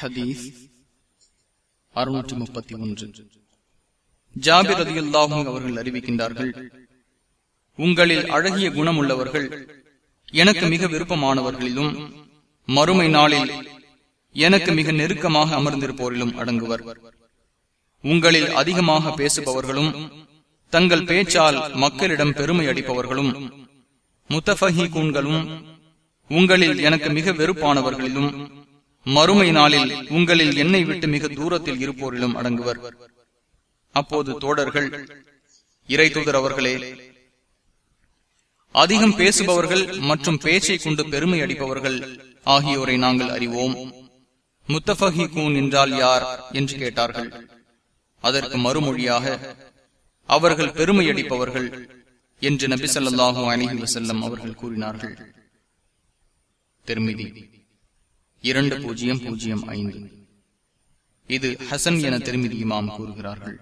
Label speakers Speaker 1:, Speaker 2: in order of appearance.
Speaker 1: ஹதீஸ் அறுநூற்றி முப்பத்தி ஒன்று. ஜாபிர் ரதியுல்லாஹும் அவர்கள் அறிவிக்கின்றார்கள் உங்களில் அழகிய குணம் உள்ளவர்கள் எனக்கு மிக விருப்பமானவர்களிலும் மறுமை நாளில் எனக்கு மிக நெருக்கமாக அமர்ந்திருப்போரிலும் அடங்குவர். உங்களில் அதிகமாக பேசுபவர்களும் தங்கள் பேச்சால் மக்களிடம் பெருமை அடிப்பவர்களும் முத்தபஹி கூண்களும் உங்களில் எனக்கு மிக வெறுப்பானவர்களிலும் மறுமை நாளில் உங்களில் என்னை விட்டு மிக தூரத்தில் இருப்போரிலும் அடங்குவர். அப்போது தோடர்கள் இறை தூதர் அவர்களே அதிகம் பேசுபவர்கள் மற்றும் பேச்சை கொண்டு பெருமை அடிப்பவர்கள் ஆகியோரை நாங்கள் அறிவோம். முத்தபகி கூன் என்றால் யார் என்று கேட்டார்கள். அதற்கு மறுமொழியாக அவர்கள் பெருமை அடிப்பவர்கள் என்று நபி சொல்லாஹு அலஹி வசல்லம் அவர்கள் கூறினார்கள். திருமிதி. இரண்டு பூஜ்ஜியம் பூஜ்ஜியம் ஐந்து. இது ஹசன் என திருமதி இமாம் கூறுகிறார்கள்.